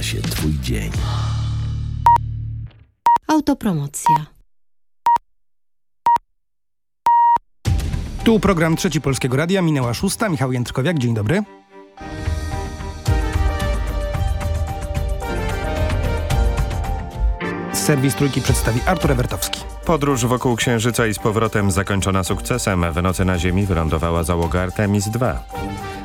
zaczyna się Twój dzień. Autopromocja. Tu program Trzeci Polskiego Radia, minęła szósta. Michał Jędrkowiak, dzień dobry. Serwis Trójki przedstawi Artur Ewertowski. Podróż wokół Księżyca i z powrotem zakończona sukcesem. W nocy na Ziemi wylądowała załoga Artemis II.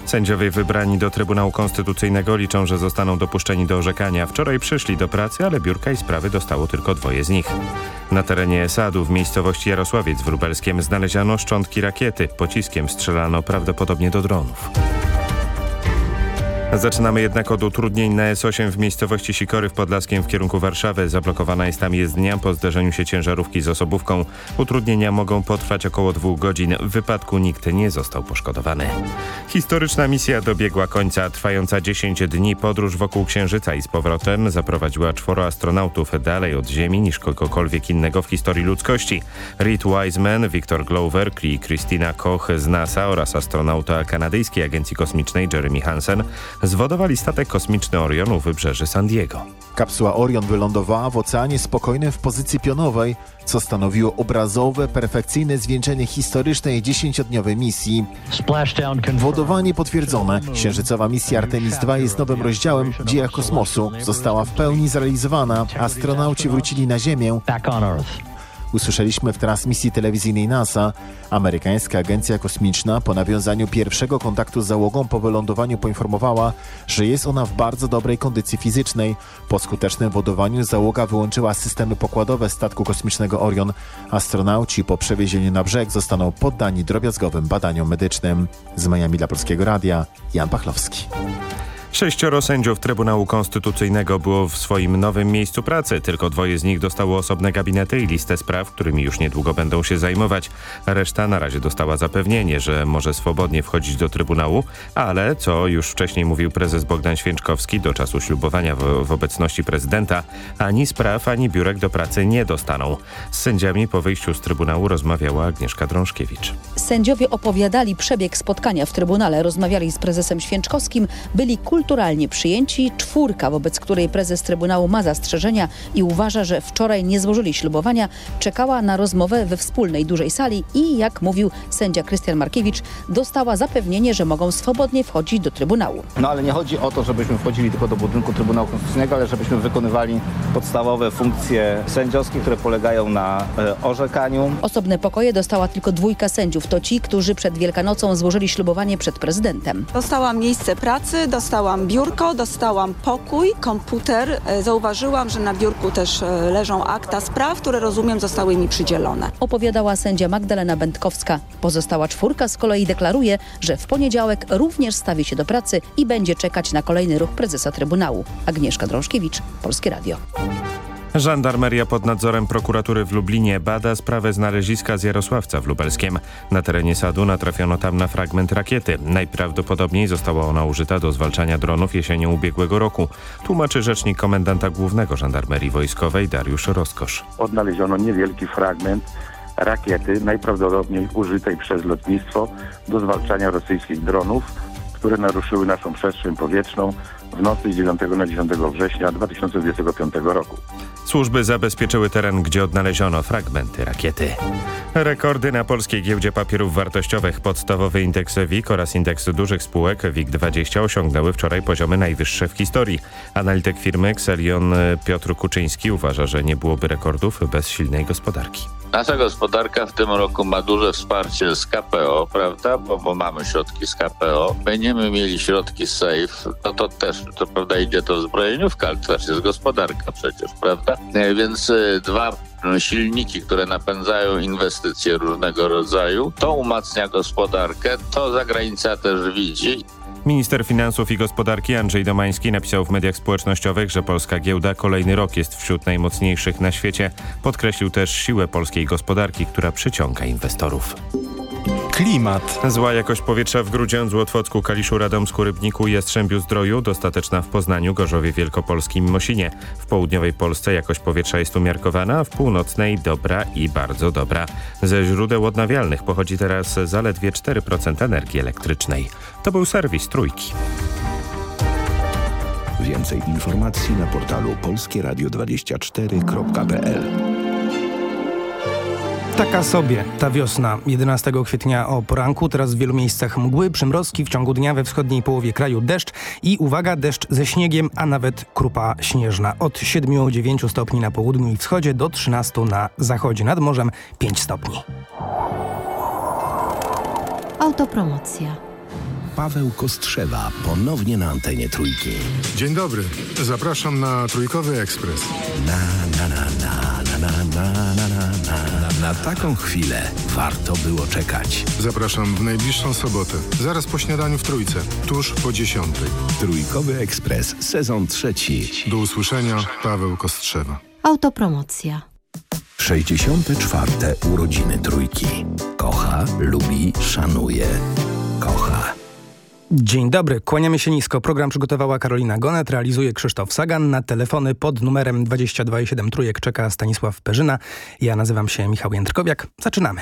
Sędziowie wybrani do Trybunału Konstytucyjnego liczą, że zostaną dopuszczeni do orzekania. Wczoraj przyszli do pracy, ale biurka i sprawy dostało tylko dwoje z nich. Na terenie sadu w miejscowości Jarosławiec w Lubelskiem znaleziono szczątki rakiety. Pociskiem strzelano prawdopodobnie do dronów. Zaczynamy jednak od utrudnień na S8 w miejscowości Sikory w Podlaskiem w kierunku Warszawy. Zablokowana jest tam jezdnia po zderzeniu się ciężarówki z osobówką. Utrudnienia mogą potrwać około dwóch godzin. W wypadku nikt nie został poszkodowany. Historyczna misja dobiegła końca. Trwająca 10 dni podróż wokół Księżyca i z powrotem zaprowadziła czworo astronautów dalej od Ziemi niż kogokolwiek innego w historii ludzkości. Reed Wiseman, Victor Glover i Christina Koch z NASA oraz astronauta kanadyjskiej agencji kosmicznej Jeremy Hansen zwodowali statek kosmiczny Orion u wybrzeży San Diego. Kapsuła Orion wylądowała w oceanie spokojnym w pozycji pionowej, co stanowiło obrazowe, perfekcyjne zwieńczenie historycznej dziesięciodniowej misji. Wodowanie potwierdzone. Księżycowa misja Artemis II jest nowym rozdziałem w dziejach kosmosu. Została w pełni zrealizowana. Astronauci wrócili na Ziemię. Usłyszeliśmy w transmisji telewizyjnej NASA. Amerykańska Agencja Kosmiczna po nawiązaniu pierwszego kontaktu z załogą po wylądowaniu poinformowała, że jest ona w bardzo dobrej kondycji fizycznej. Po skutecznym wodowaniu załoga wyłączyła systemy pokładowe statku kosmicznego Orion. Astronauci po przewiezieniu na brzeg zostaną poddani drobiazgowym badaniom medycznym. Z Miami dla Polskiego Radia, Jan Pachlowski. Sześcioro sędziów Trybunału Konstytucyjnego było w swoim nowym miejscu pracy. Tylko dwoje z nich dostało osobne gabinety i listę spraw, którymi już niedługo będą się zajmować. Reszta na razie dostała zapewnienie, że może swobodnie wchodzić do Trybunału, ale, co już wcześniej mówił prezes Bogdan Święczkowski, do czasu ślubowania w, w obecności prezydenta, ani spraw, ani biurek do pracy nie dostaną. Z sędziami po wyjściu z Trybunału rozmawiała Agnieszka Drążkiewicz. Sędziowie opowiadali przebieg spotkania w Trybunale, rozmawiali z prezesem Święczkowskim, byli kulturalni kulturalnie przyjęci. Czwórka, wobec której prezes Trybunału ma zastrzeżenia i uważa, że wczoraj nie złożyli ślubowania, czekała na rozmowę we wspólnej dużej sali i, jak mówił sędzia Krystian Markiewicz, dostała zapewnienie, że mogą swobodnie wchodzić do Trybunału. No ale nie chodzi o to, żebyśmy wchodzili tylko do budynku Trybunału Konstytucyjnego, ale żebyśmy wykonywali podstawowe funkcje sędziowskie, które polegają na e, orzekaniu. Osobne pokoje dostała tylko dwójka sędziów. To ci, którzy przed Wielkanocą złożyli ślubowanie przed prezydentem. Dostałam miejsce pracy, dostałam biurko, dostałam pokój, komputer. E, Zauważyłam, że na biurku też e, leżą akta spraw, które rozumiem zostały mi przydzielone. Opowiadała sędzia Magdalena Będkowska. Pozostała czwórka z kolei deklaruje, że w poniedziałek również stawi się do pracy i będzie czekać na kolejny ruch prezesa Trybunału. Agnieszka Drążkiewicz, Polskie Radio. Żandarmeria pod nadzorem prokuratury w Lublinie bada sprawę znaleziska z Jarosławca w Lubelskiem. Na terenie sadu natrafiono tam na fragment rakiety. Najprawdopodobniej została ona użyta do zwalczania dronów jesienią ubiegłego roku. Tłumaczy rzecznik komendanta głównego Żandarmerii Wojskowej Dariusz Roskosz. Odnaleziono niewielki fragment rakiety, najprawdopodobniej użytej przez lotnictwo do zwalczania rosyjskich dronów, które naruszyły naszą przestrzeń powietrzną w nocy z 9 na 10 września 2025 roku. Służby zabezpieczyły teren, gdzie odnaleziono fragmenty rakiety. Rekordy na polskiej giełdzie papierów wartościowych. Podstawowy indeks WIG oraz indeks dużych spółek WIG20 osiągnęły wczoraj poziomy najwyższe w historii. Analityk firmy Xelion Piotr Kuczyński uważa, że nie byłoby rekordów bez silnej gospodarki. Nasza gospodarka w tym roku ma duże wsparcie z KPO, prawda? Bo, bo mamy środki z KPO. Będziemy mieli środki z SAFE, no to też, to prawda, idzie to w zbrojeniówkę, ale też jest gospodarka przecież, prawda? E, Więc e, dwa silniki, które napędzają inwestycje różnego rodzaju, to umacnia gospodarkę, to zagranica też widzi. Minister Finansów i Gospodarki Andrzej Domański napisał w mediach społecznościowych, że polska giełda kolejny rok jest wśród najmocniejszych na świecie. Podkreślił też siłę polskiej gospodarki, która przyciąga inwestorów. Klimat. Zła jakość powietrza w Grudziądzu, Otwocku, Kaliszu, Radomsku, Rybniku, Jastrzębiu, Zdroju, dostateczna w Poznaniu, Gorzowie Wielkopolskim, Mosinie. W południowej Polsce jakość powietrza jest umiarkowana, w północnej dobra i bardzo dobra. Ze źródeł odnawialnych pochodzi teraz zaledwie 4% energii elektrycznej. To był serwis Trójki. Więcej informacji na portalu polskieradio24.pl Taka sobie ta wiosna 11 kwietnia o poranku, teraz w wielu miejscach mgły, przymrozki, w ciągu dnia we wschodniej połowie kraju deszcz i uwaga, deszcz ze śniegiem, a nawet krupa śnieżna. Od 7-9 stopni na południu i wschodzie do 13 na zachodzie, nad morzem 5 stopni. Autopromocja. Paweł Kostrzewa ponownie na antenie Trójki. Dzień dobry, zapraszam na Trójkowy Ekspres. Na, na, na, na, na, na, na, na, na, na, na taką chwilę warto było czekać. Zapraszam w najbliższą sobotę, zaraz po śniadaniu w Trójce, tuż po dziesiątej. Trójkowy Ekspres, sezon trzeci. Do usłyszenia, Paweł Kostrzewa. Autopromocja. 64. urodziny Trójki. Kocha, lubi, szanuje. Kocha. Dzień dobry, kłaniamy się nisko. Program przygotowała Karolina Gonet, realizuje Krzysztof Sagan. Na telefony pod numerem 22,7 trójek czeka Stanisław Perzyna. Ja nazywam się Michał Jędrkowiak. Zaczynamy.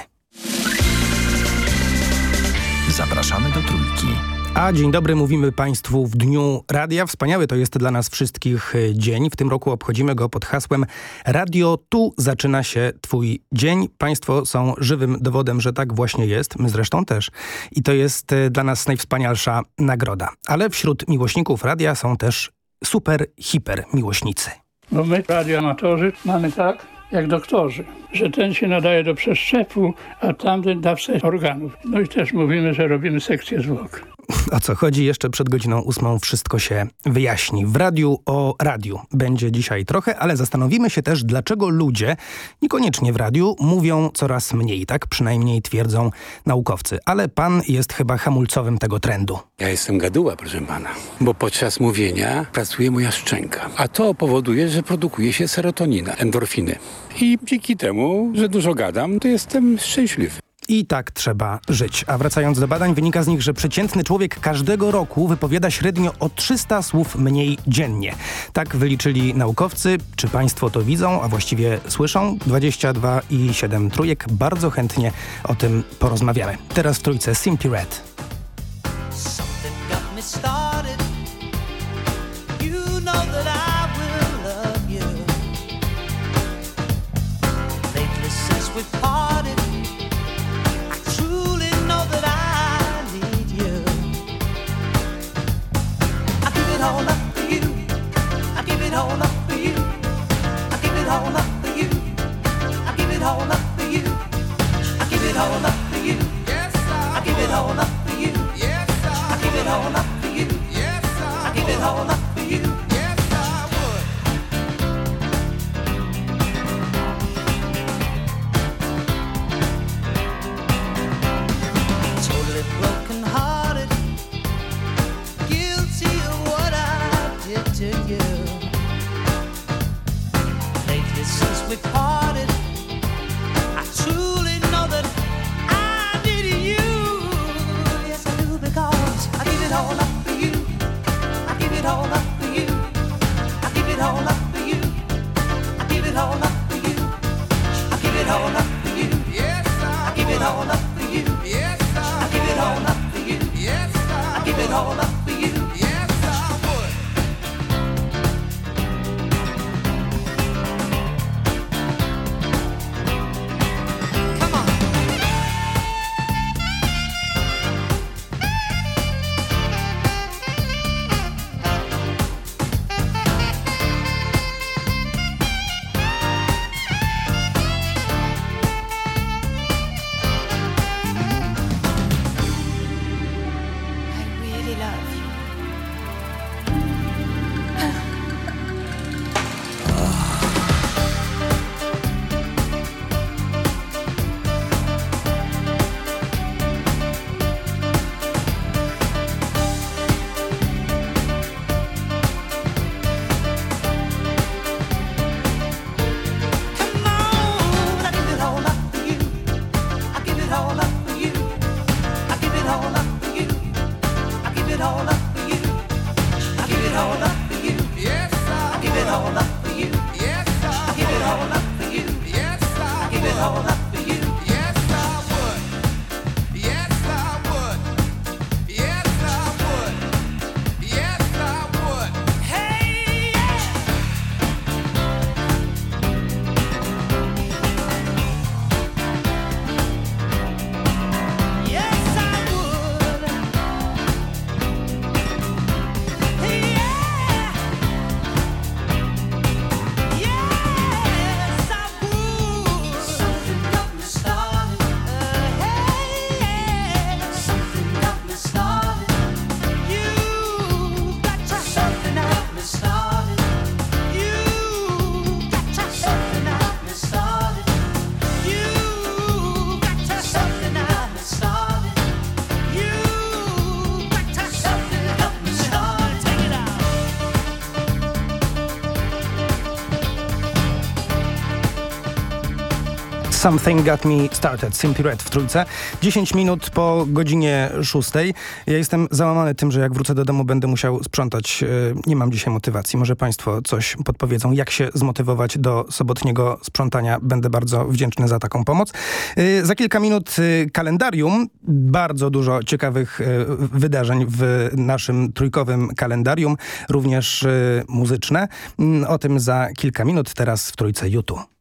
Zapraszamy do Trójki. A dzień dobry, mówimy Państwu w Dniu Radia. Wspaniały to jest dla nas wszystkich e, dzień. W tym roku obchodzimy go pod hasłem Radio Tu zaczyna się Twój dzień. Państwo są żywym dowodem, że tak właśnie jest. My zresztą też. I to jest e, dla nas najwspanialsza nagroda. Ale wśród miłośników radia są też super, hiper miłośnicy. Bo my, radioamatorzy, mamy tak, jak doktorzy, że ten się nadaje do przeszczepu, a tamten da wstecz organów. No i też mówimy, że robimy sekcję zwłok. O co chodzi? Jeszcze przed godziną ósmą wszystko się wyjaśni. W radiu o radiu będzie dzisiaj trochę, ale zastanowimy się też, dlaczego ludzie, niekoniecznie w radiu, mówią coraz mniej. Tak przynajmniej twierdzą naukowcy. Ale pan jest chyba hamulcowym tego trendu. Ja jestem gaduła, proszę pana, bo podczas mówienia pracuje moja szczęka. A to powoduje, że produkuje się serotonina, endorfiny. I dzięki temu, że dużo gadam, to jestem szczęśliwy. I tak trzeba żyć. A wracając do badań, wynika z nich, że przeciętny człowiek każdego roku wypowiada średnio o 300 słów mniej dziennie. Tak wyliczyli naukowcy. Czy państwo to widzą, a właściwie słyszą? 22 i 7 trójek. Bardzo chętnie o tym porozmawiamy. Teraz w trójce Simply Red. Something Got Me Started, Simply Red w trójce. 10 minut po godzinie 6. Ja jestem załamany tym, że jak wrócę do domu będę musiał sprzątać. E, nie mam dzisiaj motywacji. Może państwo coś podpowiedzą, jak się zmotywować do sobotniego sprzątania. Będę bardzo wdzięczny za taką pomoc. E, za kilka minut e, kalendarium. Bardzo dużo ciekawych wydarzeń w naszym trójkowym kalendarium, również muzyczne. Mm, o tym za kilka minut. Teraz w trójce YouTube.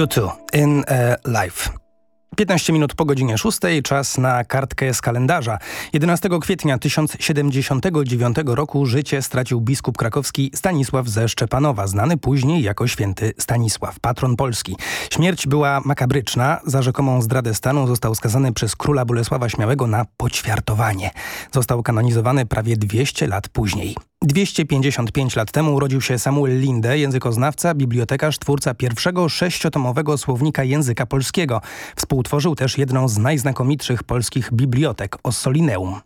U2 in Life. 15 minut po godzinie 6, czas na kartkę z kalendarza. 11 kwietnia 1079 roku życie stracił biskup krakowski Stanisław ze Szczepanowa, znany później jako święty Stanisław, patron Polski. Śmierć była makabryczna. Za rzekomą zdradę stanu został skazany przez króla Bolesława Śmiałego na poćwiartowanie. Został kanonizowany prawie 200 lat później. 255 lat temu urodził się Samuel Linde, językoznawca, bibliotekarz, twórca pierwszego sześciotomowego słownika języka polskiego. Współtworzył też jedną z najznakomitszych polskich bibliotek, Ossolineum.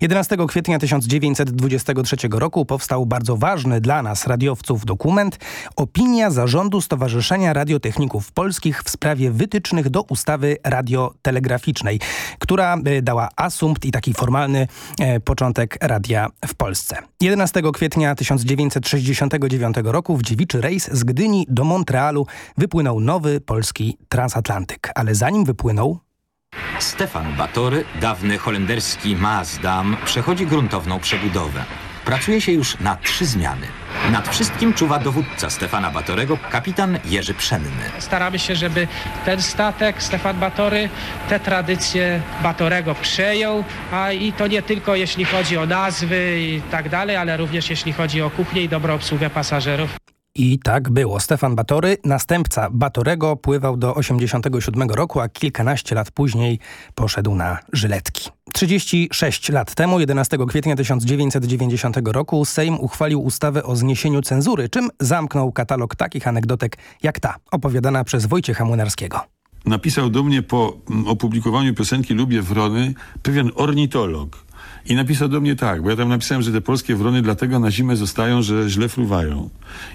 11 kwietnia 1923 roku powstał bardzo ważny dla nas radiowców dokument Opinia Zarządu Stowarzyszenia Radiotechników Polskich w sprawie wytycznych do ustawy radiotelegraficznej, która e, dała asumpt i taki formalny e, początek radia w Polsce. 11 kwietnia 1969 roku w dziewiczy rejs z Gdyni do Montrealu wypłynął nowy polski transatlantyk. Ale zanim wypłynął, Stefan Batory, dawny holenderski Maasdam, przechodzi gruntowną przebudowę. Pracuje się już na trzy zmiany. Nad wszystkim czuwa dowódca Stefana Batorego, kapitan Jerzy Pszenny. Staramy się, żeby ten statek, Stefan Batory, te tradycje Batorego przejął, a i to nie tylko jeśli chodzi o nazwy i tak dalej, ale również jeśli chodzi o kuchnię i dobrą obsługę pasażerów. I tak było. Stefan Batory, następca Batorego, pływał do 87 roku, a kilkanaście lat później poszedł na żyletki. 36 lat temu, 11 kwietnia 1990 roku, Sejm uchwalił ustawę o zniesieniu cenzury, czym zamknął katalog takich anegdotek jak ta, opowiadana przez Wojciecha Młynarskiego. Napisał do mnie po opublikowaniu piosenki Lubię Wrony pewien ornitolog, i napisał do mnie tak, bo ja tam napisałem, że te polskie wrony dlatego na zimę zostają, że źle fruwają.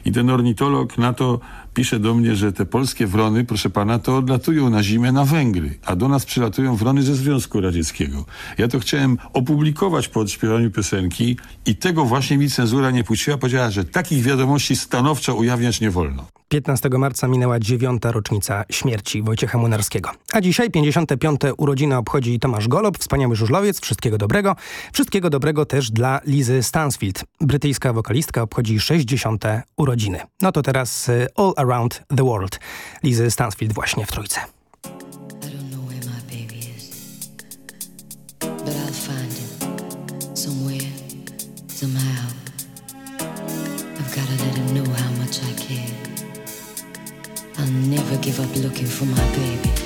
I ten ornitolog na to pisze do mnie, że te polskie wrony, proszę pana, to odlatują na zimę na Węgry, a do nas przylatują wrony ze Związku Radzieckiego. Ja to chciałem opublikować po odśpiewaniu piosenki i tego właśnie mi cenzura nie puściła. Powiedziała, że takich wiadomości stanowczo ujawniać nie wolno. 15 marca minęła dziewiąta rocznica śmierci Wojciecha Młynarskiego. A dzisiaj 55. urodziny obchodzi Tomasz Golob, wspaniały żużlowiec, wszystkiego dobrego. Wszystkiego dobrego też dla Lizy Stansfield. Brytyjska wokalistka obchodzi 60. urodziny. No to teraz y, All Around the World. Lizy Stansfield właśnie w Trójce. I'll never give up looking for my baby.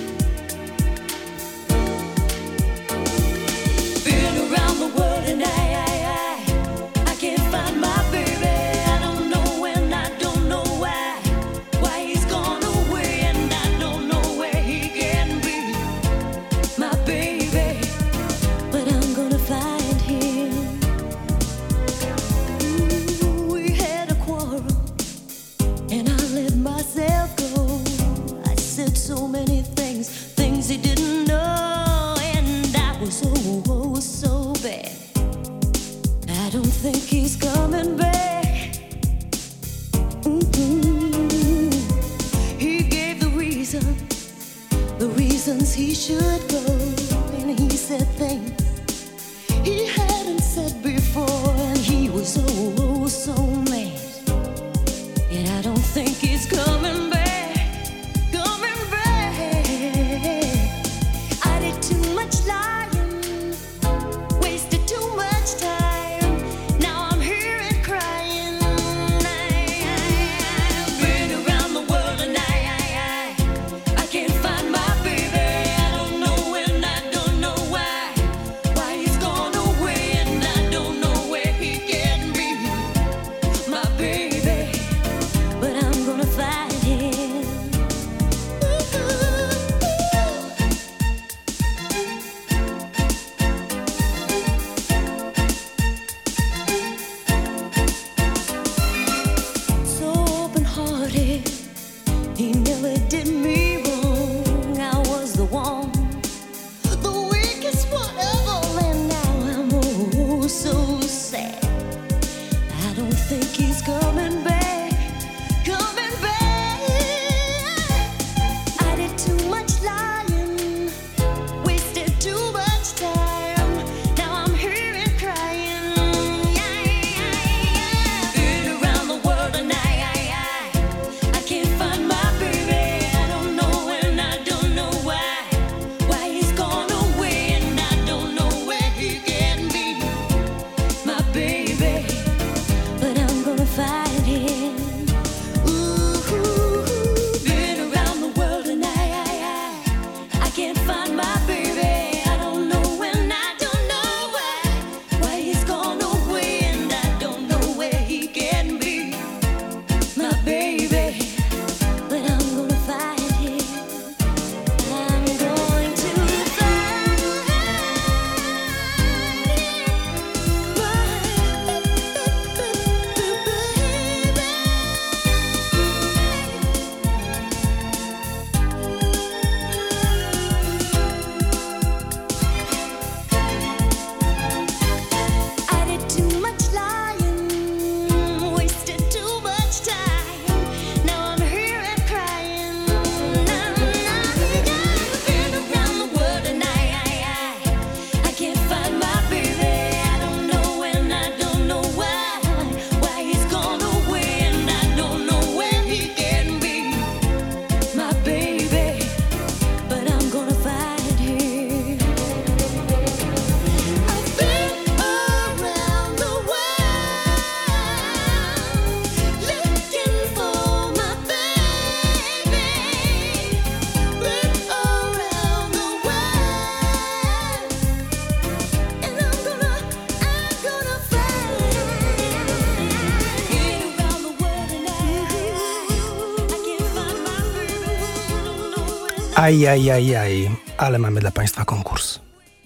Ajajajaj, ale mamy dla Państwa konkurs.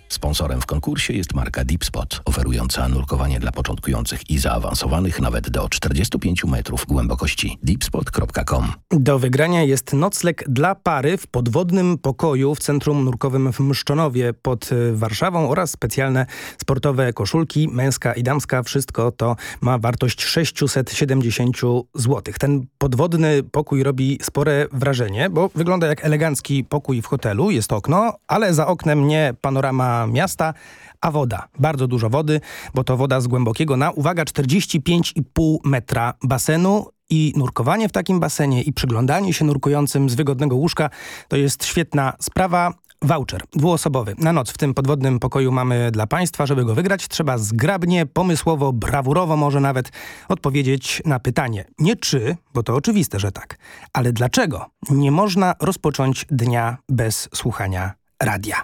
Sponsorem w konkursie jest marka Deepspot, oferująca nurkowanie dla początkujących i zaawansowanych nawet do 45 metrów głębokości. deepspot.com Do wygrania jest nocleg dla pary w podwodnym pokoju w Centrum Nurkowym w Mszczonowie pod y, Warszawą oraz specjalne sportowe koszulki, męska i damska. Wszystko to ma wartość 670 zł. Ten podwodny pokój robi spore wrażenie, bo wygląda jak elegancki pokój w hotelu. Jest okno, ale za oknem nie panorama miasta, a woda. Bardzo dużo wody, bo to woda z głębokiego na, uwaga, 45,5 metra basenu i nurkowanie w takim basenie i przyglądanie się nurkującym z wygodnego łóżka to jest świetna sprawa. Voucher dwuosobowy na noc w tym podwodnym pokoju mamy dla Państwa. Żeby go wygrać trzeba zgrabnie, pomysłowo, brawurowo może nawet odpowiedzieć na pytanie. Nie czy, bo to oczywiste, że tak, ale dlaczego nie można rozpocząć dnia bez słuchania radia?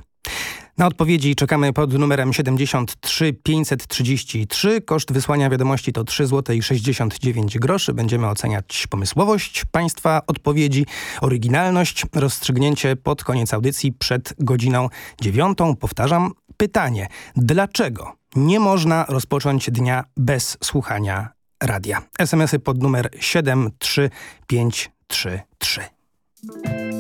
Na odpowiedzi czekamy pod numerem 73 533. Koszt wysłania wiadomości to 3 zł i 69 groszy. Będziemy oceniać pomysłowość Państwa odpowiedzi, oryginalność, rozstrzygnięcie pod koniec audycji przed godziną dziewiątą. Powtarzam pytanie. Dlaczego nie można rozpocząć dnia bez słuchania radia? SMSy pod numer 73533.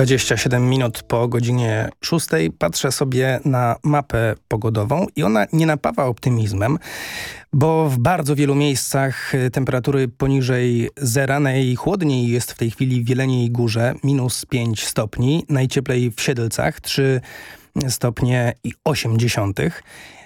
Dwadzieścia siedem minut po godzinie szóstej patrzę sobie na mapę pogodową i ona nie napawa optymizmem, bo w bardzo wielu miejscach y, temperatury poniżej zera. Najchłodniej jest w tej chwili w Jeleniej Górze, minus 5 stopni, najcieplej w Siedlcach, 3 stopnie i 8 dziesiątych. Y,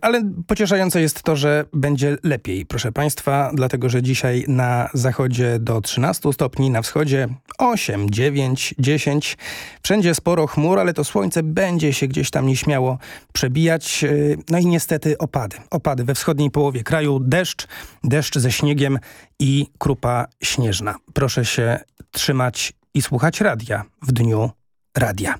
ale pocieszające jest to, że będzie lepiej, proszę Państwa, dlatego że dzisiaj na zachodzie do 13 stopni, na wschodzie 8, 9, 10. Wszędzie sporo chmur, ale to słońce będzie się gdzieś tam nieśmiało przebijać. Y, no i niestety opady. Opady we wschodniej połowie kraju, deszcz, deszcz ze śniegiem i krupa śnieżna. Proszę się trzymać i słuchać radia w dniu radia.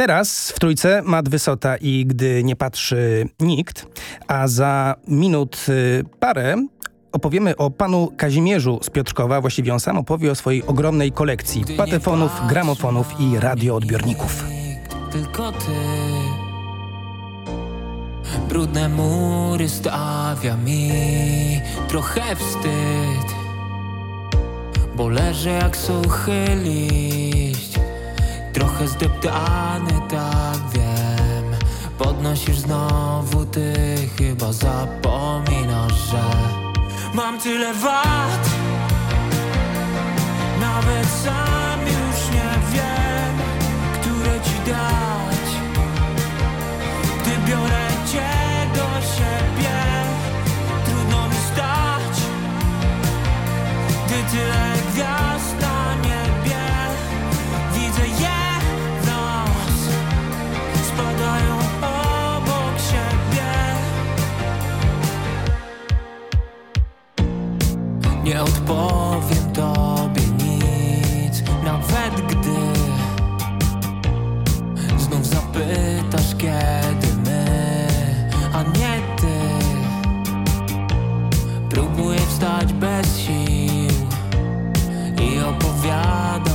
Teraz w Trójce Mat Wysota i Gdy nie patrzy nikt, a za minut y, parę opowiemy o panu Kazimierzu z Piotrkowa. Właściwie on sam opowie o swojej ogromnej kolekcji patefonów, gramofonów i radioodbiorników. Tylko ty Brudne mury stawia mi trochę wstyd Bo leżę jak suchy liść Trochę zdeptany, tak wiem. Podnosisz znowu, ty chyba zapominasz, że Mam tyle wad. Nawet sam już nie wiem Które ci dać. Gdy biorę cię do siebie Trudno mi stać. Gdy tyle Nie odpowiem tobie nic Nawet gdy Znów zapytasz kiedy my A nie ty. Próbuję wstać bez sił I opowiadam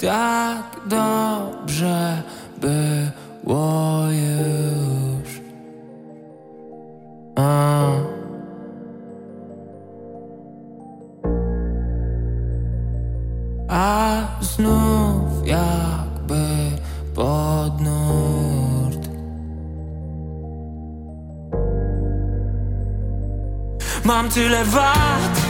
tak dobrze było już. A. A znów jakby pod nurt Mam tyle wad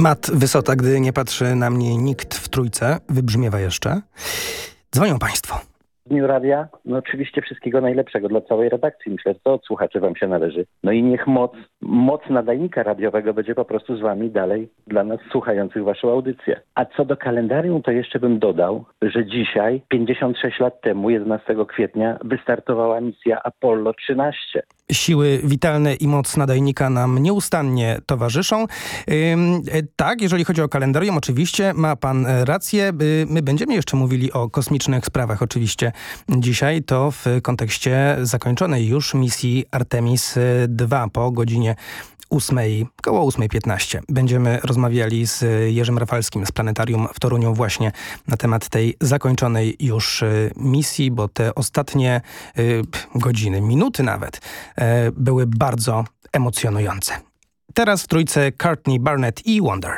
Mat Wysota, gdy nie patrzy na mnie nikt w trójce, wybrzmiewa jeszcze. Dzwonią Państwo. Dniu Radia, no oczywiście wszystkiego najlepszego dla całej redakcji. Myślę, że to od słuchaczy wam się należy. No i niech moc, moc nadajnika radiowego będzie po prostu z wami dalej dla nas słuchających waszą audycję. A co do kalendarium, to jeszcze bym dodał, że dzisiaj, 56 lat temu, 11 kwietnia, wystartowała misja Apollo 13 siły witalne i moc nadajnika nam nieustannie towarzyszą. Tak, jeżeli chodzi o kalendarium, oczywiście ma pan rację. My będziemy jeszcze mówili o kosmicznych sprawach oczywiście dzisiaj. To w kontekście zakończonej już misji Artemis II po godzinie 8, koło 8.15 będziemy rozmawiali z Jerzym Rafalskim z Planetarium w Toruniu właśnie na temat tej zakończonej już y, misji, bo te ostatnie y, godziny, minuty nawet y, były bardzo emocjonujące. Teraz w trójce Courtney Barnett i Wonder.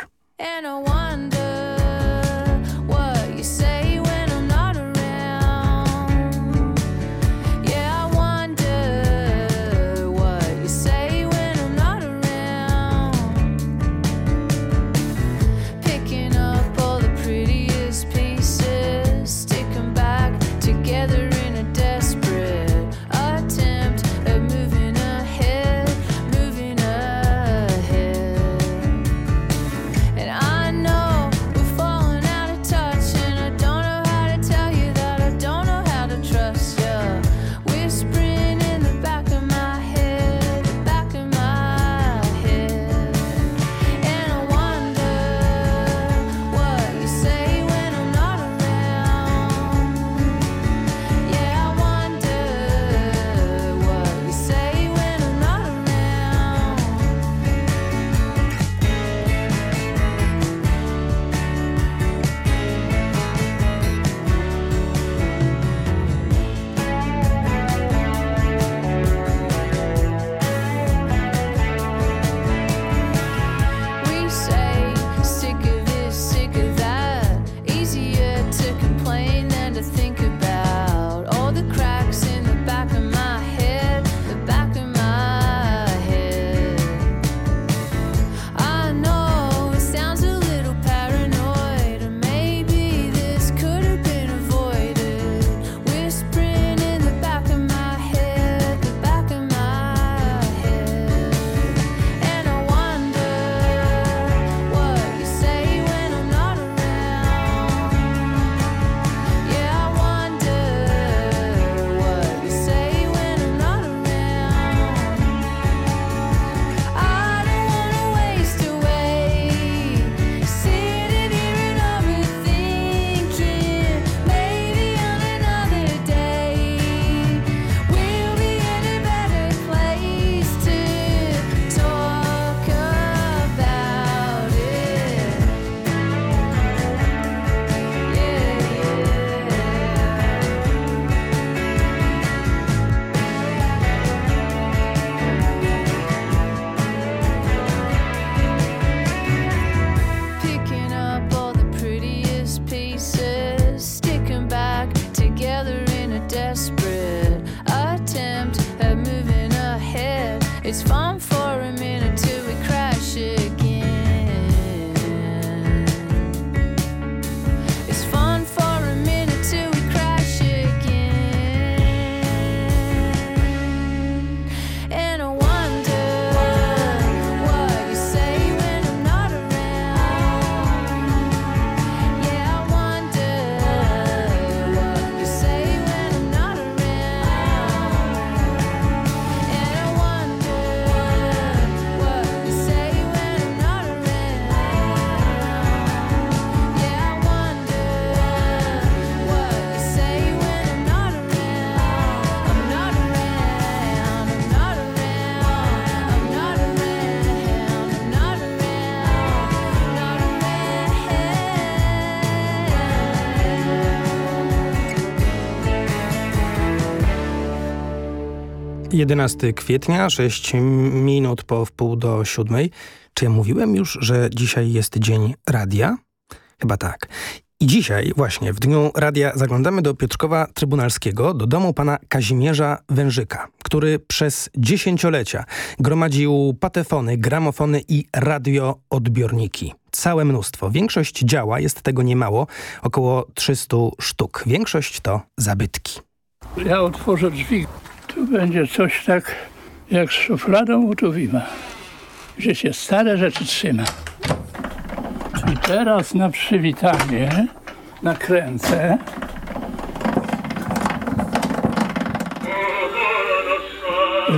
11 kwietnia, 6 minut po wpół do siódmej. Czy ja mówiłem już, że dzisiaj jest Dzień Radia? Chyba tak. I dzisiaj właśnie w Dniu Radia zaglądamy do Piotrkowa Trybunalskiego, do domu pana Kazimierza Wężyka, który przez dziesięciolecia gromadził patefony, gramofony i radioodbiorniki. Całe mnóstwo. Większość działa, jest tego niemało, około 300 sztuk. Większość to zabytki. Ja otworzę drzwi. Tu będzie coś tak jak z szufladą u Tuwima, gdzie się stare rzeczy trzyma. I teraz na przywitanie nakręcę.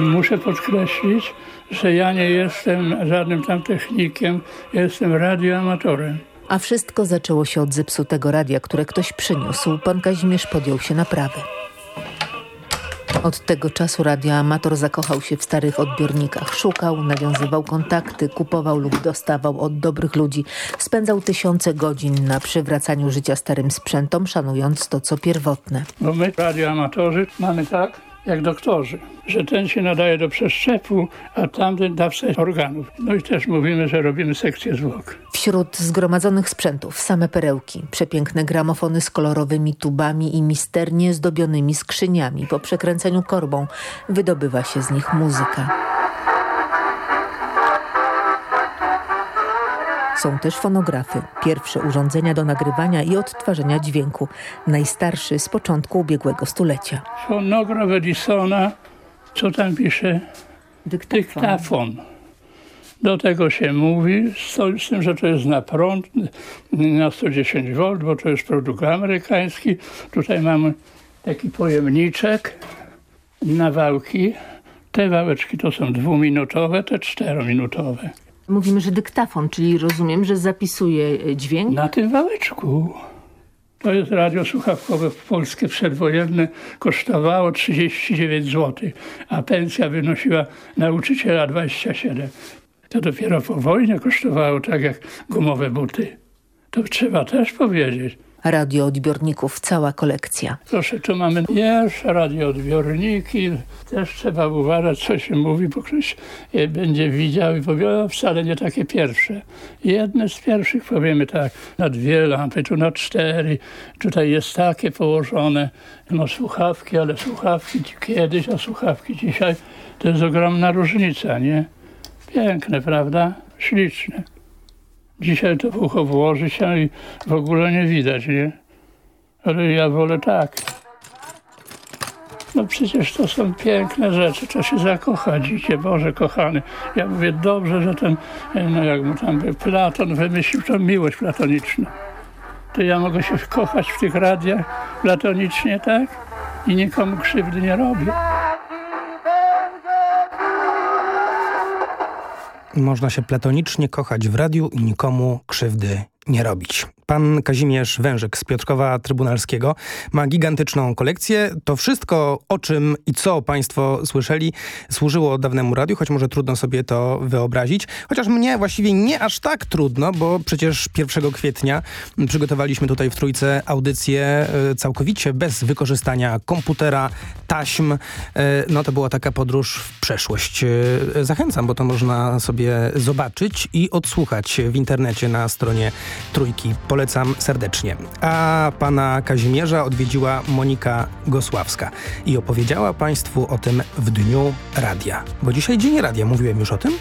Muszę podkreślić, że ja nie jestem żadnym tam technikiem, jestem radioamatorem. A wszystko zaczęło się od zepsutego radia, które ktoś przyniósł. Pan Kazimierz podjął się naprawy. Od tego czasu radioamator zakochał się w starych odbiornikach. Szukał, nawiązywał kontakty, kupował lub dostawał od dobrych ludzi. Spędzał tysiące godzin na przywracaniu życia starym sprzętom, szanując to, co pierwotne. Bo my, radioamatorzy, mamy tak, jak doktorzy, że ten się nadaje do przeszczepu, a tamten da wstać organów. No i też mówimy, że robimy sekcję zwłok. Wśród zgromadzonych sprzętów same perełki, przepiękne gramofony z kolorowymi tubami i misternie zdobionymi skrzyniami. Po przekręceniu korbą wydobywa się z nich muzyka. Są też fonografy, pierwsze urządzenia do nagrywania i odtwarzania dźwięku, najstarszy z początku ubiegłego stulecia. Fonograf Edisona, co tam pisze? Dyktafon. Dyktafon. Do tego się mówi, z tym, że to jest na prąd, na 110 V, bo to jest produkt amerykański. Tutaj mamy taki pojemniczek na wałki. Te wałeczki to są dwuminutowe, te czterominutowe. Mówimy, że dyktafon, czyli rozumiem, że zapisuje dźwięk? Na tym wałeczku. To jest radio słuchawkowe polskie przedwojenne. Kosztowało 39 zł, a pensja wynosiła nauczyciela 27. To dopiero po wojnie kosztowało tak jak gumowe buty. To trzeba też powiedzieć. Radioodbiorników cała kolekcja. Proszę, tu mamy jeszcze radioodbiorniki. Też trzeba uważać, co się mówi, bo ktoś je będzie widział i powie, o, wcale nie takie pierwsze. Jedne z pierwszych powiemy tak, na dwie lampy, tu na cztery. Tutaj jest takie położone. No słuchawki, ale słuchawki kiedyś, a słuchawki dzisiaj to jest ogromna różnica, nie? Piękne, prawda? Śliczne. Dzisiaj to ucho włoży się i w ogóle nie widać, nie? Ale ja wolę tak. No przecież to są piękne rzeczy, to się zakocha dziecię, Boże kochany. Ja mówię, dobrze, że ten, no jak mu tam by Platon wymyślił tą miłość platoniczną. To ja mogę się kochać w tych radiach platonicznie, tak? I nikomu krzywdy nie robię. Można się platonicznie kochać w radiu i nikomu krzywdy nie robić. Pan Kazimierz Wężyk z Piotrkowa Trybunalskiego ma gigantyczną kolekcję. To wszystko, o czym i co państwo słyszeli, służyło dawnemu radiu, choć może trudno sobie to wyobrazić. Chociaż mnie właściwie nie aż tak trudno, bo przecież 1 kwietnia przygotowaliśmy tutaj w Trójce audycję e, całkowicie bez wykorzystania komputera, taśm. E, no to była taka podróż w przeszłość. E, zachęcam, bo to można sobie zobaczyć i odsłuchać w internecie na stronie Trójki polecam serdecznie. A pana Kazimierza odwiedziła Monika Gosławska i opowiedziała państwu o tym w Dniu Radia. Bo dzisiaj Dzień Radia, mówiłem już o tym?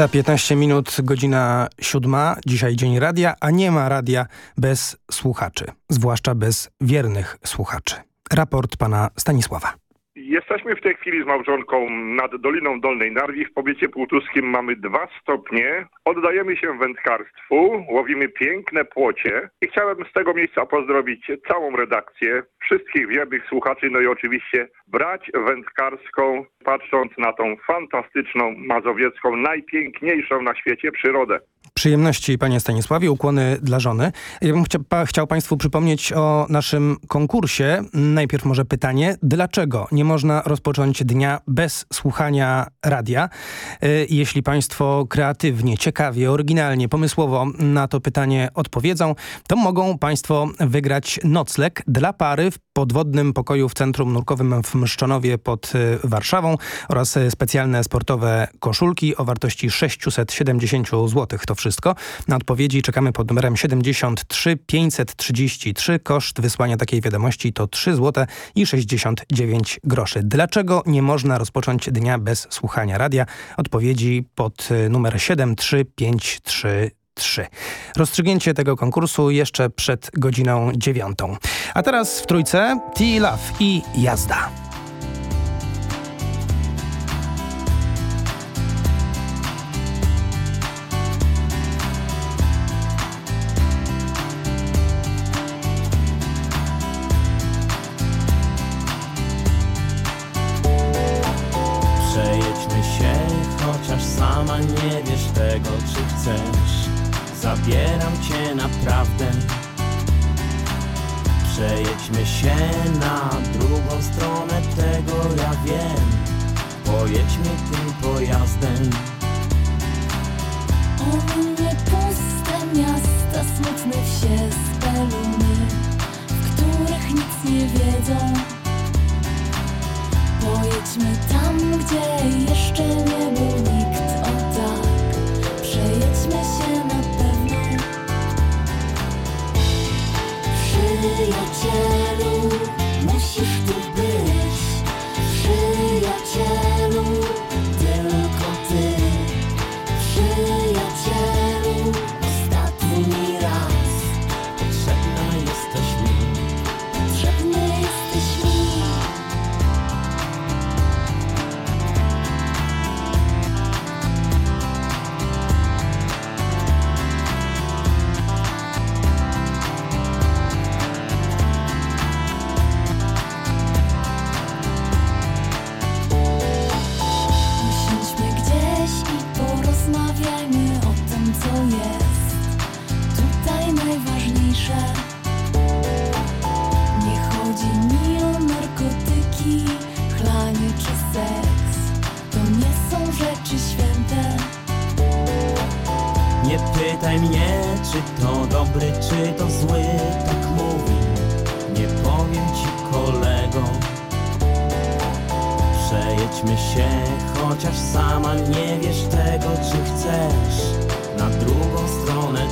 Za 15 minut godzina siódma, dzisiaj dzień radia, a nie ma radia bez słuchaczy, zwłaszcza bez wiernych słuchaczy. Raport pana Stanisława. Jesteśmy w tej chwili z małżonką nad Doliną Dolnej Narwi. W powiecie półtuskim mamy dwa stopnie. Oddajemy się wędkarstwu, łowimy piękne płocie i chciałem z tego miejsca pozdrowić całą redakcję, wszystkich wiernych słuchaczy, no i oczywiście brać wędkarską, patrząc na tą fantastyczną, mazowiecką, najpiękniejszą na świecie przyrodę. Przyjemności, panie Stanisławie, ukłony dla żony. Ja bym chcia, chciał państwu przypomnieć o naszym konkursie. Najpierw może pytanie, dlaczego nie można rozpocząć dnia bez słuchania radia? Y, jeśli państwo kreatywnie, ciekawie, oryginalnie, pomysłowo na to pytanie odpowiedzą, to mogą państwo wygrać nocleg dla pary w podwodnym pokoju w Centrum Nurkowym w Mszczonowie pod y, Warszawą oraz specjalne sportowe koszulki o wartości 670 zł. To wszystko. Na odpowiedzi czekamy pod numerem 73 533. Koszt wysłania takiej wiadomości to 3 zł i 69 groszy. Dlaczego nie można rozpocząć dnia bez słuchania radia? Odpowiedzi pod y, numer 7353. 3. Rozstrzygnięcie tego konkursu jeszcze przed godziną dziewiątą. A teraz w trójce T-Love i jazda. Tego, czy chcesz. Zabieram cię naprawdę. Przejedźmy się na drugą stronę tego, ja wiem. Pojedźmy tym pojazdem. Ominie puste miasta, smutne wsie speluny W których nic nie wiedzą. Pojedźmy tam, gdzie jeszcze nie był eu quero. Chociaż sama nie wiesz tego, czy chcesz. Na drugą stronę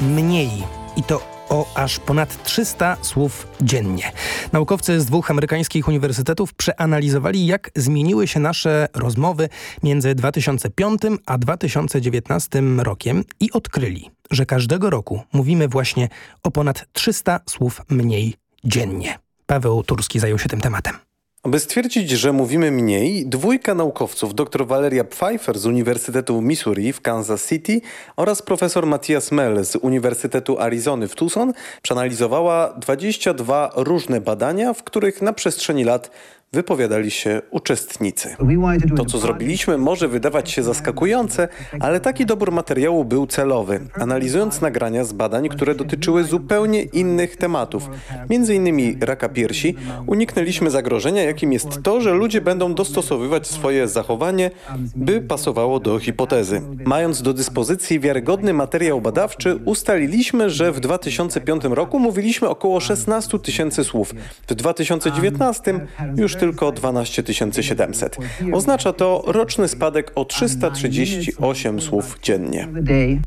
mniej i to o aż ponad 300 słów dziennie. Naukowcy z dwóch amerykańskich uniwersytetów przeanalizowali, jak zmieniły się nasze rozmowy między 2005 a 2019 rokiem i odkryli, że każdego roku mówimy właśnie o ponad 300 słów mniej dziennie. Paweł Turski zajął się tym tematem. Aby stwierdzić, że mówimy mniej, dwójka naukowców, dr Valeria Pfeiffer z Uniwersytetu Missouri w Kansas City oraz profesor Matthias Mell z Uniwersytetu Arizony w Tucson przeanalizowała 22 różne badania, w których na przestrzeni lat wypowiadali się uczestnicy. To, co zrobiliśmy, może wydawać się zaskakujące, ale taki dobór materiału był celowy, analizując nagrania z badań, które dotyczyły zupełnie innych tematów. Między innymi raka piersi, uniknęliśmy zagrożenia, jakim jest to, że ludzie będą dostosowywać swoje zachowanie, by pasowało do hipotezy. Mając do dyspozycji wiarygodny materiał badawczy, ustaliliśmy, że w 2005 roku mówiliśmy około 16 tysięcy słów. W 2019 już tylko 12 700. Oznacza to roczny spadek o 338 słów dziennie.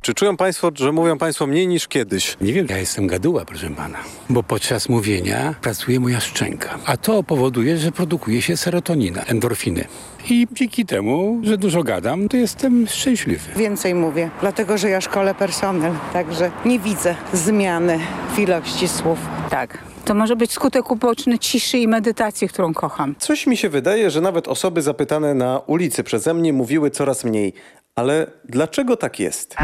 Czy czują Państwo, że mówią Państwo mniej niż kiedyś? Nie wiem, ja jestem gaduła, proszę pana, bo podczas mówienia pracuje moja szczęka, a to powoduje, że produkuje się serotonina, endorfiny. I dzięki temu, że dużo gadam, to jestem szczęśliwy. Więcej mówię, dlatego że ja szkolę personel, także nie widzę zmiany w ilości słów. Tak. To może być skutek uboczny ciszy i medytacji, którą kocham. Coś mi się wydaje, że nawet osoby zapytane na ulicy przeze mnie mówiły coraz mniej. Ale dlaczego tak jest?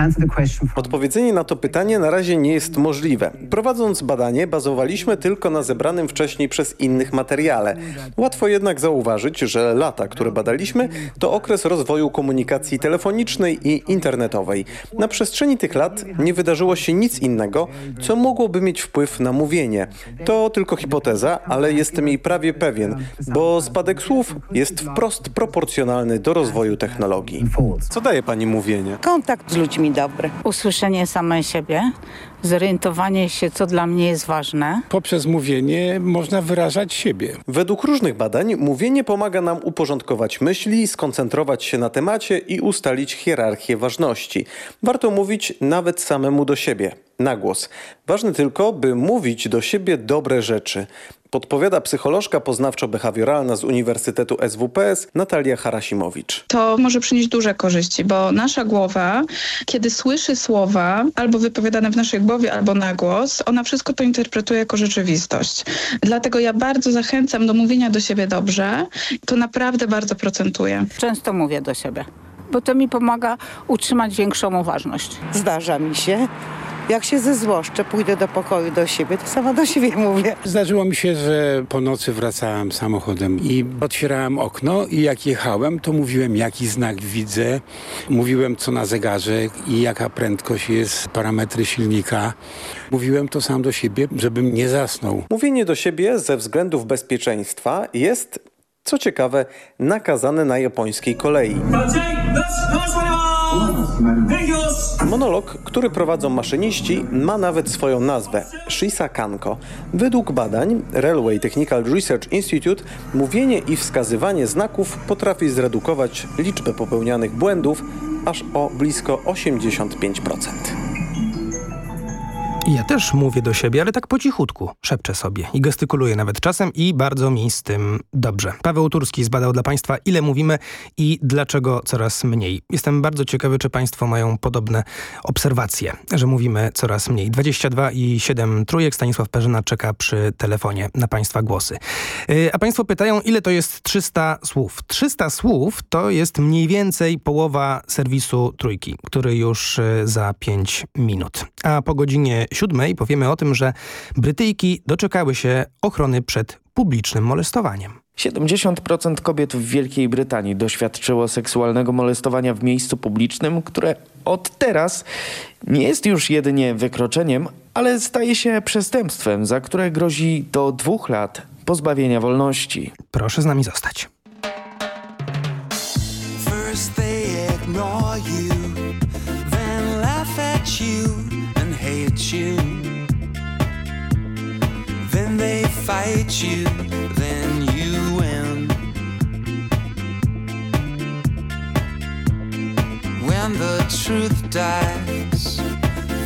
Odpowiedzenie na to pytanie na razie nie jest możliwe. Prowadząc badanie, bazowaliśmy tylko na zebranym wcześniej przez innych materiale. Łatwo jednak zauważyć, że lata, które badaliśmy, to okres rozwoju komunikacji telefonicznej i internetowej. Na przestrzeni tych lat nie wydarzyło się nic innego, co mogłoby mieć wpływ na mówienie. To tylko hipoteza, ale jestem jej prawie pewien, bo spadek słów jest wprost proporcjonalny do rozwoju technologii. Co daje pani mówienie? Kontakt z ludźmi dobry. Usłyszenie samej siebie, zorientowanie się, co dla mnie jest ważne. Poprzez mówienie można wyrażać siebie. Według różnych badań mówienie pomaga nam uporządkować myśli, skoncentrować się na temacie i ustalić hierarchię ważności. Warto mówić nawet samemu do siebie, na głos. Ważne tylko, by mówić do siebie dobre rzeczy. Podpowiada psycholożka poznawczo-behawioralna z Uniwersytetu SWPS Natalia Harasimowicz. To może przynieść duże korzyści, bo nasza głowa, kiedy słyszy słowa albo wypowiadane w naszej głowie, albo na głos, ona wszystko to interpretuje jako rzeczywistość. Dlatego ja bardzo zachęcam do mówienia do siebie dobrze. To naprawdę bardzo procentuje. Często mówię do siebie, bo to mi pomaga utrzymać większą uważność. Zdarza mi się. Jak się zezłoszczę, pójdę do pokoju do siebie, to sama do siebie mówię. Zdarzyło mi się, że po nocy wracałem samochodem i otwierałem okno i jak jechałem, to mówiłem jaki znak widzę, mówiłem co na zegarze i jaka prędkość jest, parametry silnika. Mówiłem to sam do siebie, żebym nie zasnął. Mówienie do siebie ze względów bezpieczeństwa jest, co ciekawe, nakazane na japońskiej kolei. Monolog, który prowadzą maszyniści, ma nawet swoją nazwę – Shisa Kanko. Według badań Railway Technical Research Institute mówienie i wskazywanie znaków potrafi zredukować liczbę popełnianych błędów aż o blisko 85%. Ja też mówię do siebie, ale tak po cichutku, szepczę sobie i gestykuluję nawet czasem i bardzo mi z tym dobrze. Paweł Turski zbadał dla Państwa, ile mówimy i dlaczego coraz mniej. Jestem bardzo ciekawy, czy Państwo mają podobne obserwacje, że mówimy coraz mniej. 22 i 7 trójek, Stanisław Perzyna czeka przy telefonie na Państwa głosy. Yy, a Państwo pytają, ile to jest 300 słów? 300 słów to jest mniej więcej połowa serwisu trójki, który już yy, za 5 minut. A po godzinie siódmej powiemy o tym, że Brytyjki doczekały się ochrony przed publicznym molestowaniem. 70% kobiet w Wielkiej Brytanii doświadczyło seksualnego molestowania w miejscu publicznym, które od teraz nie jest już jedynie wykroczeniem, ale staje się przestępstwem, za które grozi do dwóch lat pozbawienia wolności. Proszę z nami zostać. First they ignore you, then laugh at you Then they fight you, then you win. When the truth dies,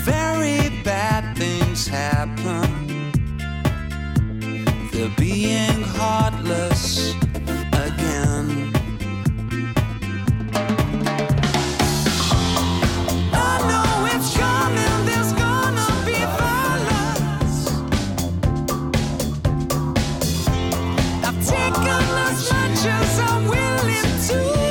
very bad things happen. They're being heartless actions I'm willing to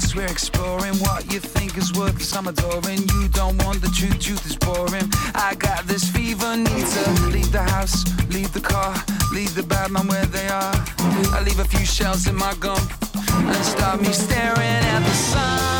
think we're exploring what you think is worth some adoring. You don't want the truth, truth is boring. I got this fever, need to leave the house, leave the car, leave the bad man where they are. I leave a few shells in my gum and start me staring at the sun.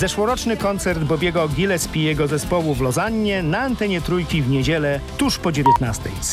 Zeszłoroczny koncert Bobiego Gillespiego zespołu w Lozannie na antenie Trójki w niedzielę tuż po 19.